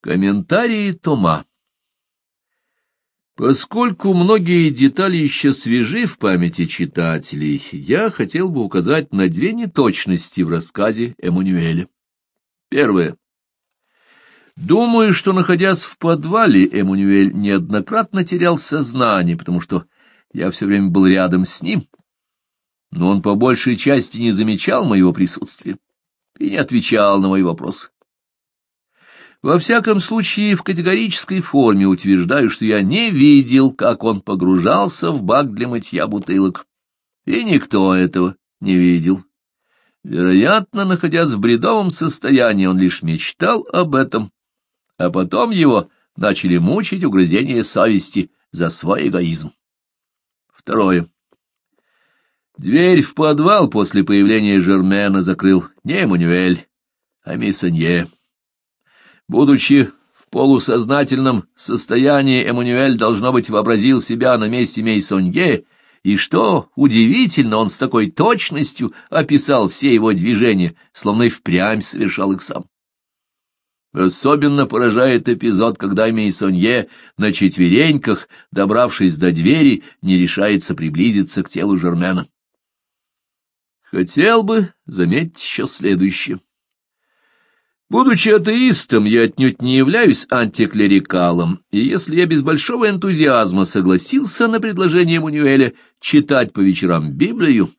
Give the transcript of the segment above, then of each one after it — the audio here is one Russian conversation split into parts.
Комментарии Тома Поскольку многие детали еще свежи в памяти читателей, я хотел бы указать на две неточности в рассказе Эммануэля. Первое. Думаю, что, находясь в подвале, Эммануэль неоднократно терял сознание, потому что я все время был рядом с ним, но он по большей части не замечал моего присутствия и не отвечал на мои вопросы. Во всяком случае, в категорической форме утверждаю, что я не видел, как он погружался в бак для мытья бутылок. И никто этого не видел. Вероятно, находясь в бредовом состоянии, он лишь мечтал об этом. А потом его начали мучить угрызения совести за свой эгоизм. Второе. Дверь в подвал после появления Жермена закрыл не Эммануэль, а Миссанье. Будучи в полусознательном состоянии, Эммануэль, должно быть, вообразил себя на месте Мейсонье, и что удивительно, он с такой точностью описал все его движения, словно и впрямь совершал их сам. Особенно поражает эпизод, когда Мейсонье на четвереньках, добравшись до двери, не решается приблизиться к телу Жермена. Хотел бы заметить еще следующее. Будучи атеистом, я отнюдь не являюсь антиклерикалом, и если я без большого энтузиазма согласился на предложение Мануэля читать по вечерам Библию,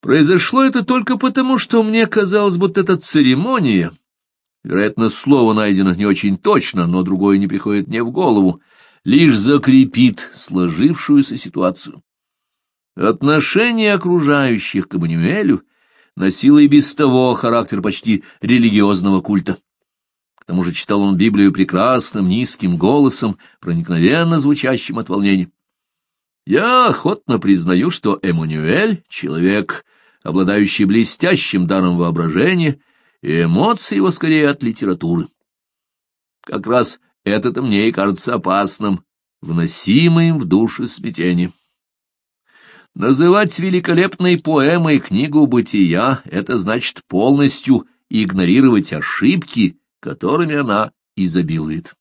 произошло это только потому, что мне казалось, будто эта церемония, вероятно, слово найдено не очень точно, но другое не приходит мне в голову, лишь закрепит сложившуюся ситуацию. Отношение окружающих к Мануэлю — носила и без того характер почти религиозного культа. К тому же читал он Библию прекрасным низким голосом, проникновенно звучащим от волнения. Я охотно признаю, что Эммануэль — человек, обладающий блестящим даром воображения, и эмоции его скорее от литературы. Как раз это-то мне и кажется опасным, вносимым в души смятением. Называть великолепной поэмой книгу бытия — это значит полностью игнорировать ошибки, которыми она изобилует.